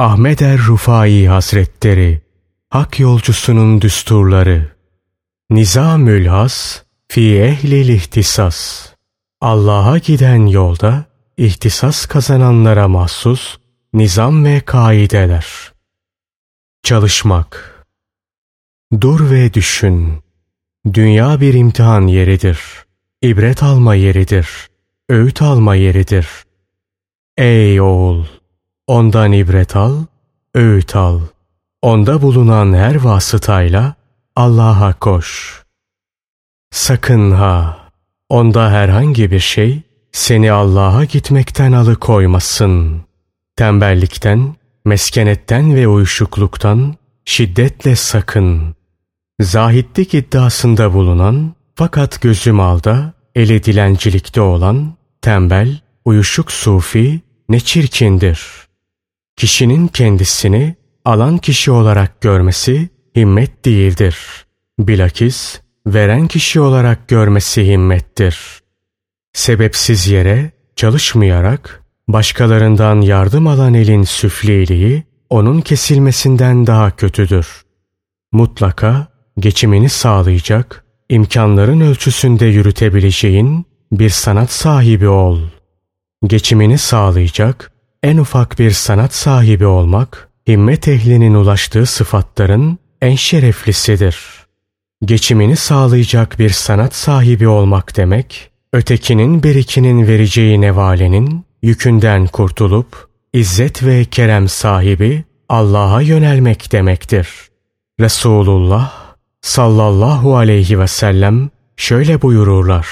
Ahmet er Rufai Hazretleri Hak yolcusunun düsturları Nizamül Has Fi ehlil ihtisas Allah'a giden yolda ihtisas kazananlara mahsus nizam ve kaideler. Çalışmak Dur ve düşün. Dünya bir imtihan yeridir. İbret alma yeridir. Öğüt alma yeridir. Ey oğul! Ondan ibret al, öğüt al. Onda bulunan her vasıtayla Allah'a koş. Sakın ha! Onda herhangi bir şey seni Allah'a gitmekten alıkoymasın. Tembellikten, meskenetten ve uyuşukluktan şiddetle sakın. Zahitlik iddiasında bulunan fakat gözü malda, eli dilencilikte olan, tembel, uyuşuk sufi ne çirkindir. Kişinin kendisini alan kişi olarak görmesi himmet değildir. Bilakis veren kişi olarak görmesi himmettir. Sebepsiz yere çalışmayarak başkalarından yardım alan elin süfliliği onun kesilmesinden daha kötüdür. Mutlaka geçimini sağlayacak, imkanların ölçüsünde yürütebileceğin bir sanat sahibi ol. Geçimini sağlayacak en ufak bir sanat sahibi olmak, himmet ehlinin ulaştığı sıfatların en şereflisidir. Geçimini sağlayacak bir sanat sahibi olmak demek, ötekinin berikinin vereceği nevalenin yükünden kurtulup, izzet ve kerem sahibi Allah'a yönelmek demektir. Resulullah sallallahu aleyhi ve sellem şöyle buyururlar.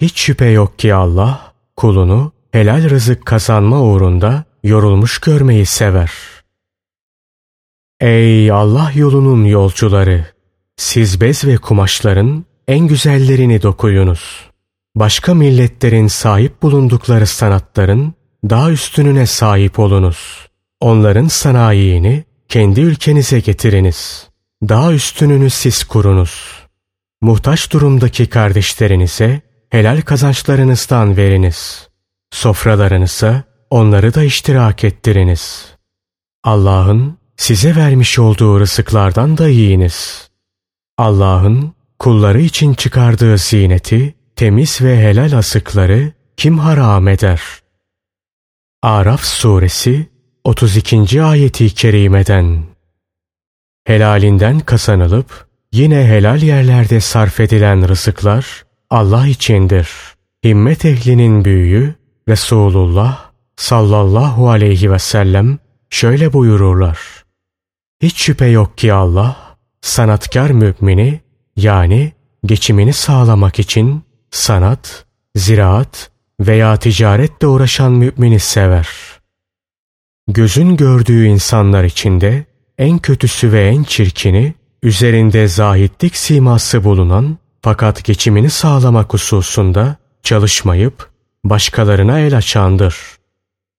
Hiç şüphe yok ki Allah kulunu helal rızık kazanma uğrunda yorulmuş görmeyi sever. Ey Allah yolunun yolcuları! Siz bez ve kumaşların en güzellerini dokuyunuz. Başka milletlerin sahip bulundukları sanatların daha üstününe sahip olunuz. Onların sanayini kendi ülkenize getiriniz. Daha üstününü siz kurunuz. Muhtaç durumdaki kardeşlerinize helal kazançlarınızdan veriniz. Sofralarınıza onları da iştirak ettiriniz. Allah'ın size vermiş olduğu rızıklardan da yiyiniz. Allah'ın kulları için çıkardığı zineti, temiz ve helal asıkları kim haram eder? Araf suresi 32. ayeti kerimeden Helalinden kazanılıp yine helal yerlerde sarf edilen rızıklar Allah içindir. Himmet ehlinin büyüğü Resulullah sallallahu aleyhi ve sellem şöyle buyururlar. Hiç şüphe yok ki Allah sanatkar mümini yani geçimini sağlamak için sanat, ziraat veya ticaretle uğraşan mümini sever. Gözün gördüğü insanlar içinde en kötüsü ve en çirkini, üzerinde zahitlik siması bulunan fakat geçimini sağlamak hususunda çalışmayıp başkalarına el açandır.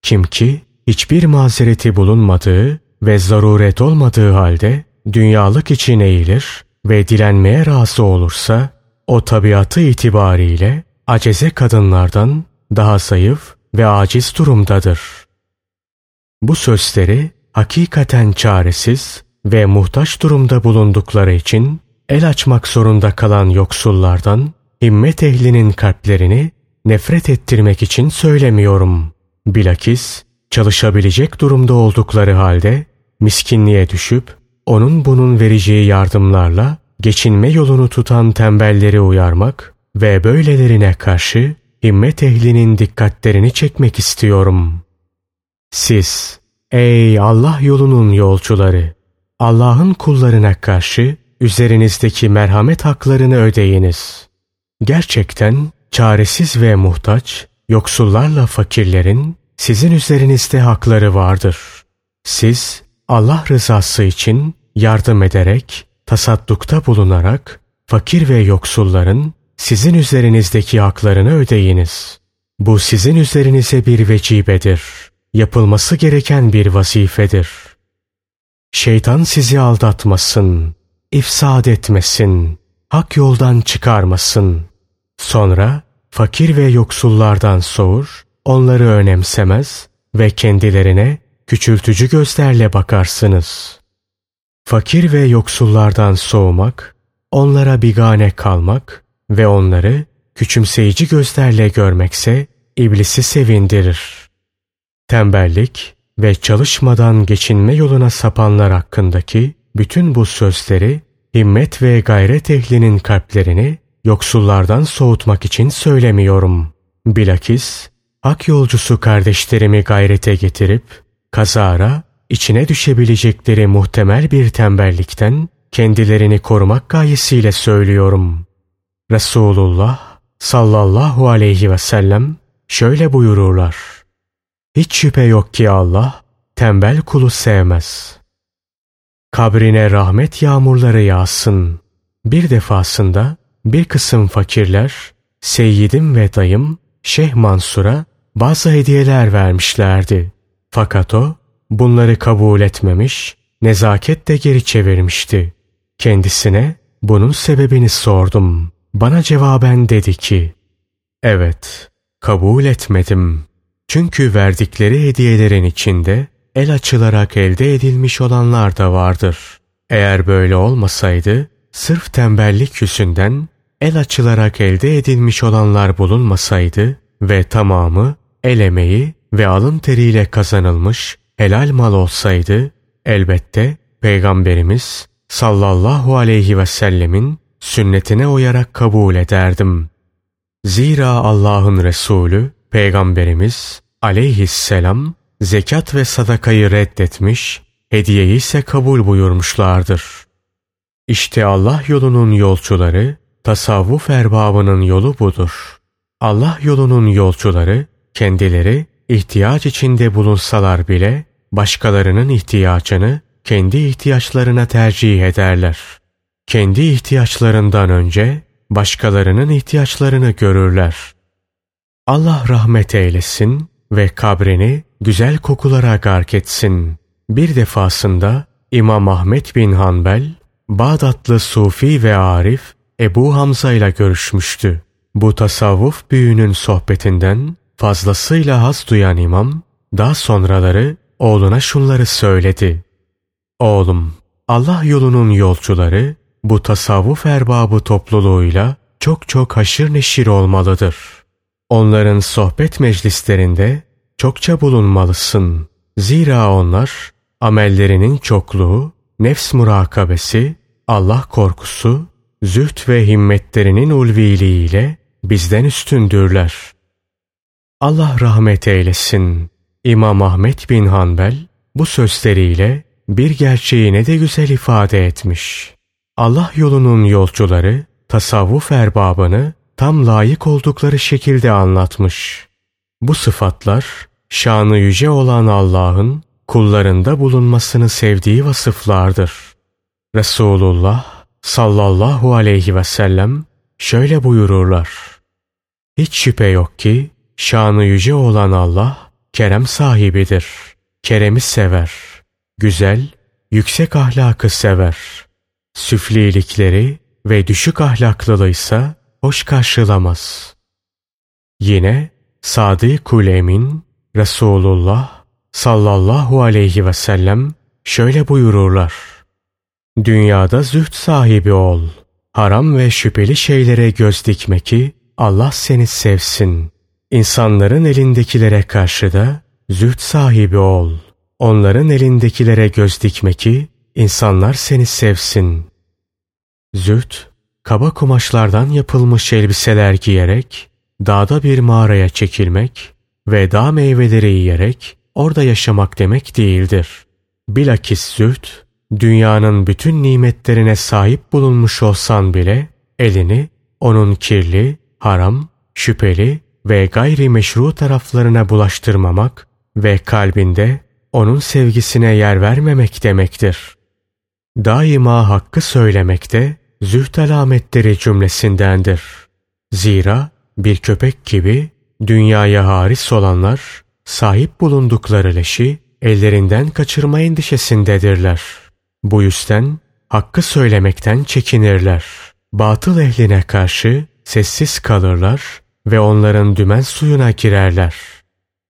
Kim ki hiçbir mazereti bulunmadığı ve zaruret olmadığı halde dünyalık için eğilir ve dilenmeye razı olursa o tabiatı itibariyle aceze kadınlardan daha zayıf ve aciz durumdadır. Bu sözleri hakikaten çaresiz ve muhtaç durumda bulundukları için el açmak zorunda kalan yoksullardan himmet ehlinin kalplerini nefret ettirmek için söylemiyorum. Bilakis çalışabilecek durumda oldukları halde miskinliğe düşüp onun bunun vereceği yardımlarla geçinme yolunu tutan tembelleri uyarmak ve böylelerine karşı himmet ehlinin dikkatlerini çekmek istiyorum. Siz, ey Allah yolunun yolcuları! Allah'ın kullarına karşı üzerinizdeki merhamet haklarını ödeyiniz. Gerçekten çaresiz ve muhtaç, yoksullarla fakirlerin sizin üzerinizde hakları vardır. Siz Allah rızası için yardım ederek, tasaddukta bulunarak fakir ve yoksulların sizin üzerinizdeki haklarını ödeyiniz. Bu sizin üzerinize bir vecibedir. Yapılması gereken bir vazifedir. Şeytan sizi aldatmasın, ifsad etmesin, hak yoldan çıkarmasın. Sonra fakir ve yoksullardan soğur, onları önemsemez ve kendilerine küçültücü gözlerle bakarsınız. Fakir ve yoksullardan soğumak, onlara bigane kalmak ve onları küçümseyici gözlerle görmekse iblisi sevindirir. Tembellik ve çalışmadan geçinme yoluna sapanlar hakkındaki bütün bu sözleri himmet ve gayret ehlinin kalplerini yoksullardan soğutmak için söylemiyorum. Bilakis hak yolcusu kardeşlerimi gayrete getirip kazara içine düşebilecekleri muhtemel bir tembellikten kendilerini korumak gayesiyle söylüyorum. Resulullah sallallahu aleyhi ve sellem şöyle buyururlar. Hiç şüphe yok ki Allah tembel kulu sevmez. Kabrine rahmet yağmurları yağsın. Bir defasında bir kısım fakirler Seyyidim ve dayım Şeyh Mansur'a bazı hediyeler vermişlerdi. Fakat o bunları kabul etmemiş, nezaketle geri çevirmişti. Kendisine bunun sebebini sordum. Bana cevaben dedi ki, Evet, kabul etmedim. Çünkü verdikleri hediyelerin içinde el açılarak elde edilmiş olanlar da vardır. Eğer böyle olmasaydı, sırf tembellik yüzünden el açılarak elde edilmiş olanlar bulunmasaydı ve tamamı el emeği ve alın teriyle kazanılmış helal mal olsaydı, elbette Peygamberimiz sallallahu aleyhi ve sellemin sünnetine uyarak kabul ederdim. Zira Allah'ın Resulü Peygamberimiz aleyhisselam zekat ve sadakayı reddetmiş, hediyeyi ise kabul buyurmuşlardır. İşte Allah yolunun yolcuları, tasavvuf erbabının yolu budur. Allah yolunun yolcuları, kendileri ihtiyaç içinde bulunsalar bile, başkalarının ihtiyacını kendi ihtiyaçlarına tercih ederler. Kendi ihtiyaçlarından önce başkalarının ihtiyaçlarını görürler. Allah rahmet eylesin ve kabrini güzel kokulara gark etsin. Bir defasında İmam Ahmet bin Hanbel, Bağdatlı Sufi ve Arif Ebu Hamza ile görüşmüştü. Bu tasavvuf büyüğünün sohbetinden fazlasıyla haz duyan imam, daha sonraları oğluna şunları söyledi. Oğlum, Allah yolunun yolcuları bu tasavvuf erbabı topluluğuyla çok çok haşır neşir olmalıdır. Onların sohbet meclislerinde çokça bulunmalısın. Zira onlar amellerinin çokluğu, nefs murakabesi, Allah korkusu, züht ve himmetlerinin ulviliğiyle bizden üstündürler. Allah rahmet eylesin. İmam Ahmet bin Hanbel bu sözleriyle bir gerçeği ne de güzel ifade etmiş. Allah yolunun yolcuları tasavvuf erbabını tam layık oldukları şekilde anlatmış. Bu sıfatlar şanı yüce olan Allah'ın kullarında bulunmasını sevdiği vasıflardır. Resulullah sallallahu aleyhi ve sellem şöyle buyururlar. Hiç şüphe yok ki şanı yüce olan Allah kerem sahibidir. Keremi sever. Güzel, yüksek ahlakı sever. Süflilikleri ve düşük ahlaklılıysa hoş karşılamaz. Yine Sadı-Kul Emin Resulullah sallallahu aleyhi ve sellem şöyle buyururlar. Dünyada züht sahibi ol. Haram ve şüpheli şeylere göz dikme ki Allah seni sevsin. İnsanların elindekilere karşı da züht sahibi ol. Onların elindekilere göz dikme ki insanlar seni sevsin. Züht, kaba kumaşlardan yapılmış elbiseler giyerek, dağda bir mağaraya çekilmek ve dağ meyveleri yiyerek orada yaşamak demek değildir. Bilakis züht, dünyanın bütün nimetlerine sahip bulunmuş olsan bile elini onun kirli, haram, şüpheli ve gayri meşru taraflarına bulaştırmamak ve kalbinde onun sevgisine yer vermemek demektir. Daima hakkı söylemekte züht alametleri cümlesindendir. Zira bir köpek gibi dünyaya haris olanlar sahip bulundukları leşi ellerinden kaçırma endişesindedirler. Bu yüzden hakkı söylemekten çekinirler. Batıl ehline karşı sessiz kalırlar ve onların dümen suyuna girerler.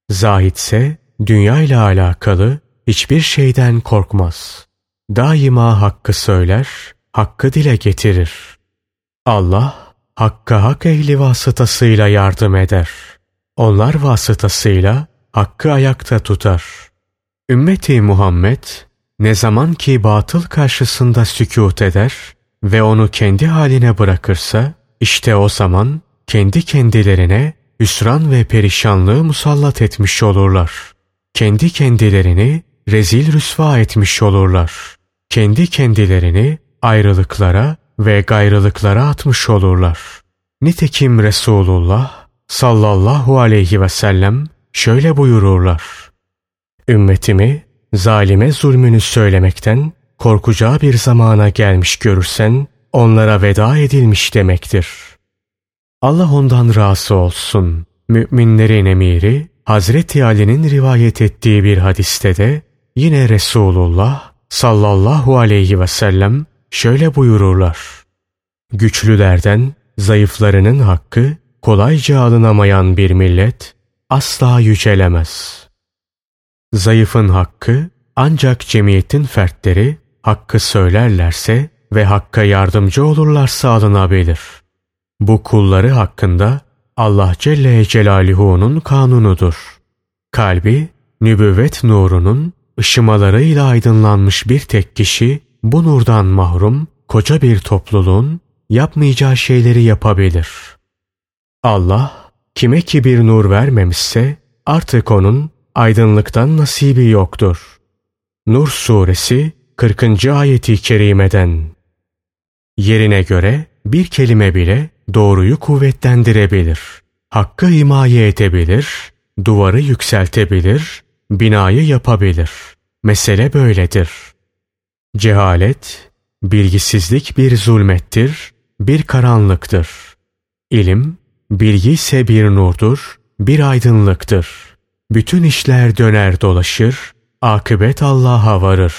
Zahitse dünya ile alakalı hiçbir şeyden korkmaz. Daima hakkı söyler, hakkı dile getirir. Allah, hakka hak ehli vasıtasıyla yardım eder. Onlar vasıtasıyla hakkı ayakta tutar. Ümmeti Muhammed, ne zaman ki batıl karşısında sükut eder ve onu kendi haline bırakırsa, işte o zaman kendi kendilerine hüsran ve perişanlığı musallat etmiş olurlar. Kendi kendilerini rezil rüsva etmiş olurlar. Kendi kendilerini ayrılıklara ve gayrılıklara atmış olurlar. Nitekim Resulullah sallallahu aleyhi ve sellem şöyle buyururlar. Ümmetimi zalime zulmünü söylemekten korkacağı bir zamana gelmiş görürsen onlara veda edilmiş demektir. Allah ondan razı olsun. Müminlerin emiri Hazreti Ali'nin rivayet ettiği bir hadiste de yine Resulullah sallallahu aleyhi ve sellem şöyle buyururlar. Güçlülerden zayıflarının hakkı kolayca alınamayan bir millet asla yücelemez. Zayıfın hakkı ancak cemiyetin fertleri hakkı söylerlerse ve hakka yardımcı olurlarsa alınabilir. Bu kulları hakkında Allah Celle Celaluhu'nun kanunudur. Kalbi, nübüvvet nurunun ışımalarıyla aydınlanmış bir tek kişi bu nurdan mahrum koca bir topluluğun yapmayacağı şeyleri yapabilir. Allah kime ki bir nur vermemişse artık onun aydınlıktan nasibi yoktur. Nur suresi 40. ayeti kerimeden Yerine göre bir kelime bile doğruyu kuvvetlendirebilir. Hakkı himaye edebilir, duvarı yükseltebilir, binayı yapabilir. Mesele böyledir. Cehalet, bilgisizlik bir zulmettir, bir karanlıktır. İlim, bilgi ise bir nurdur, bir aydınlıktır. Bütün işler döner dolaşır, akıbet Allah'a varır.